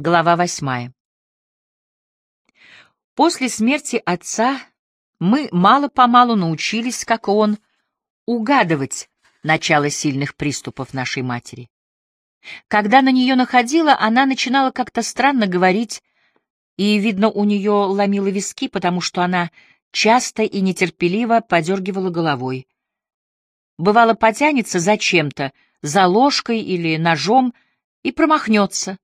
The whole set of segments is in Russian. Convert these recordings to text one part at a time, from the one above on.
Глава восьмая. После смерти отца мы мало-помалу научились, как он, угадывать начало сильных приступов нашей матери. Когда на нее находила, она начинала как-то странно говорить, и, видно, у нее ломило виски, потому что она часто и нетерпеливо подергивала головой. Бывало, потянется за чем-то, за ложкой или ножом, и промахнется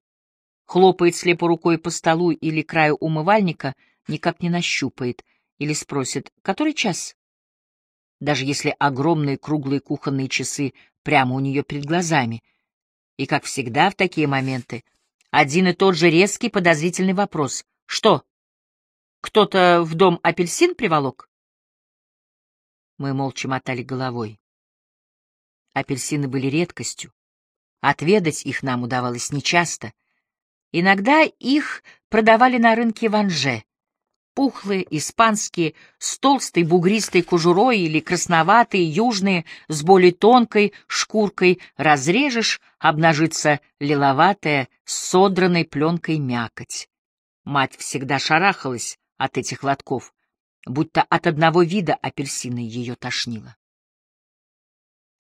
хлопает слепо рукой по столу или краю умывальника, никак не нащупает, или спросит, который час? Даже если огромные круглые кухонные часы прямо у нее перед глазами. И, как всегда в такие моменты, один и тот же резкий подозрительный вопрос. Что? Кто-то в дом апельсин приволок? Мы молча мотали головой. Апельсины были редкостью. Отведать их нам удавалось нечасто — Иногда их продавали на рынке Ванже. Пухлые, испанские, с толстой бугристой кожурой или красноватые, южные, с более тонкой шкуркой, разрежешь, обнажится лиловатая, с содранной пленкой мякоть. Мать всегда шарахалась от этих лотков, будто от одного вида апельсины ее тошнило.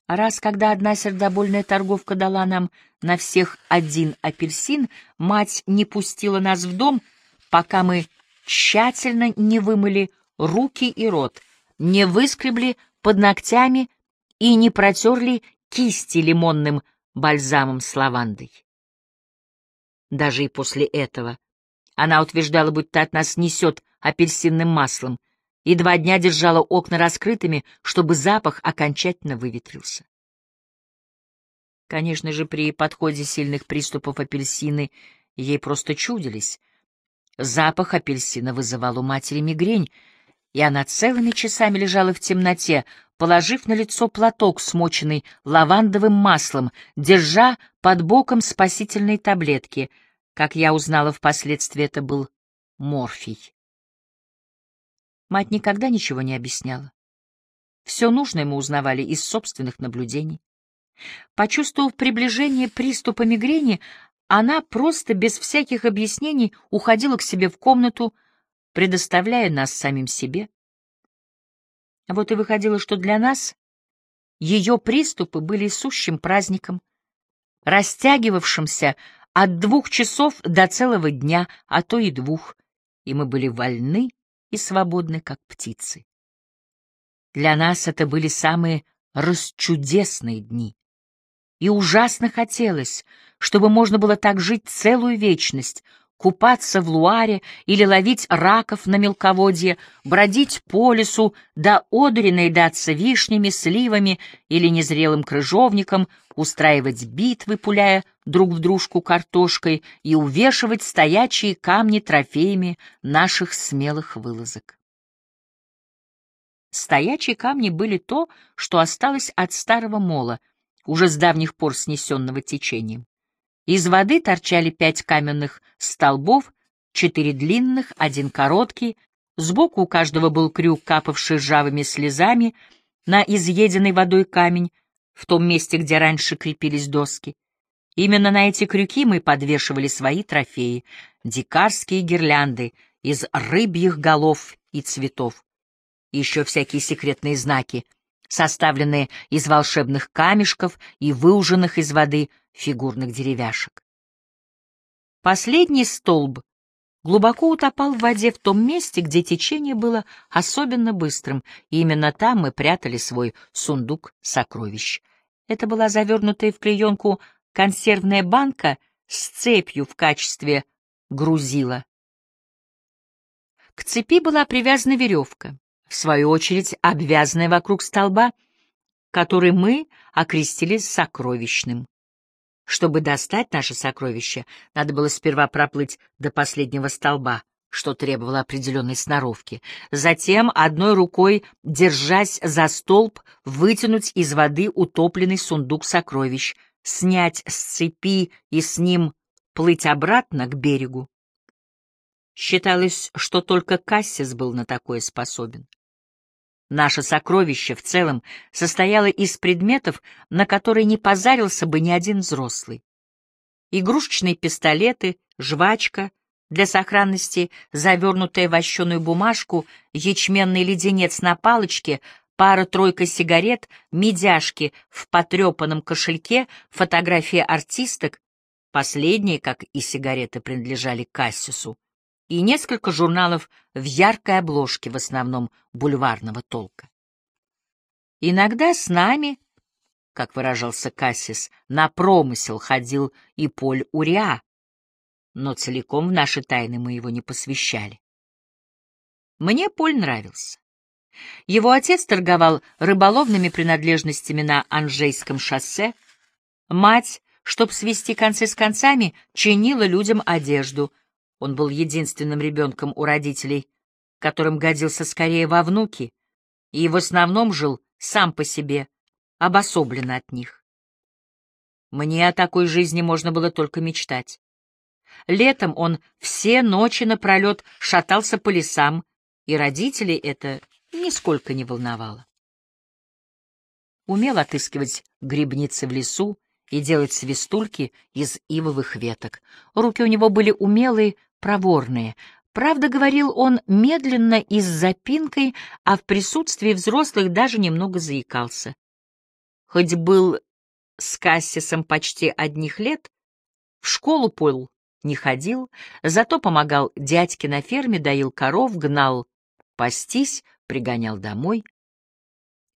Раз, когда одна сердобольная торговка дала нам на всех один апельсин, мать не пустила нас в дом, пока мы тщательно не вымыли руки и рот, не выскребли под ногтями и не протерли кисти лимонным бальзамом с лавандой. Даже и после этого она утверждала, будто от нас несет апельсинным маслом, и два дня держала окна раскрытыми, чтобы запах окончательно выветрился. Конечно же, при подходе сильных приступов апельсины ей просто чудились. Запах апельсина вызывал у матери мигрень, и она целыми часами лежала в темноте, положив на лицо платок, смоченный лавандовым маслом, держа под боком спасительные таблетки. Как я узнала впоследствии, это был морфий. Мать никогда ничего не объясняла. Все нужное мы узнавали из собственных наблюдений. Почувствовав приближение приступа мигрени, она просто без всяких объяснений уходила к себе в комнату, предоставляя нас самим себе. Вот и выходило, что для нас ее приступы были сущим праздником, растягивавшимся от двух часов до целого дня, а то и двух, и мы были вольны и свободны, как птицы. Для нас это были самые расчудесные дни. И ужасно хотелось, чтобы можно было так жить целую вечность, купаться в луаре или ловить раков на мелководье, бродить по лесу, до одури наедаться вишнями, сливами или незрелым крыжовником, устраивать битвы, пуляя друг в дружку картошкой и увешивать стоячие камни трофеями наших смелых вылазок. Стоячие камни были то, что осталось от старого мола, уже с давних пор снесенного течением. Из воды торчали пять каменных столбов, четыре длинных, один короткий, сбоку у каждого был крюк, капавший ржавыми слезами на изъеденный водой камень, в том месте, где раньше крепились доски. Именно на эти крюки мы подвешивали свои трофеи — дикарские гирлянды из рыбьих голов и цветов. Еще всякие секретные знаки, составленные из волшебных камешков и выуженных из воды фигурных деревяшек. Последний столб глубоко утопал в воде в том месте, где течение было особенно быстрым, и именно там мы прятали свой сундук сокровищ. Это была завернутая в клеенку консервная банка с цепью в качестве грузила. К цепи была привязана веревка в свою очередь обвязанная вокруг столба, который мы окрестили сокровищным. Чтобы достать наше сокровище, надо было сперва проплыть до последнего столба, что требовало определенной сноровки. Затем, одной рукой, держась за столб, вытянуть из воды утопленный сундук сокровищ, снять с цепи и с ним плыть обратно к берегу. Считалось, что только Кассис был на такое способен. Наше сокровище в целом состояло из предметов, на которые не позарился бы ни один взрослый. игрушечные пистолеты, жвачка, для сохранности завернутая вощеную бумажку, ячменный леденец на палочке, пара-тройка сигарет, медяшки в потрепанном кошельке, фотографии артисток, последние, как и сигареты, принадлежали Кассису, и несколько журналов в яркой обложке, в основном бульварного толка. Иногда с нами, как выражался Кассис, на промысел ходил и Поль Уриа, но целиком в наши тайны мы его не посвящали. Мне Поль нравился. Его отец торговал рыболовными принадлежностями на Анжейском шоссе, мать, чтоб свести концы с концами, чинила людям одежду. Он был единственным ребенком у родителей, которым годился скорее во внуки, и в основном жил сам по себе, обособленно от них. Мне о такой жизни можно было только мечтать. Летом он все ночи напролет шатался по лесам, и родителей это нисколько не волновало. Умел отыскивать грибницы в лесу и делать свистульки из ивовых веток. Руки у него были умелые, проворные. Правда, говорил он медленно и с запинкой, а в присутствии взрослых даже немного заикался. Хоть был с Кассисом почти одних лет, в школу Пол не ходил, зато помогал дядьке на ферме, доил коров, гнал пастись, пригонял домой.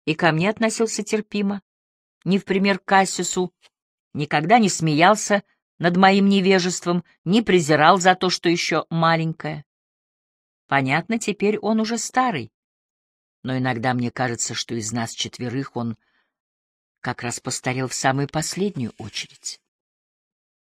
И ко мне относился терпимо, не в пример Кассису, никогда не смеялся над моим невежеством, не презирал за то, что еще маленькое. Понятно, теперь он уже старый, но иногда мне кажется, что из нас четверых он как раз постарел в самую последнюю очередь.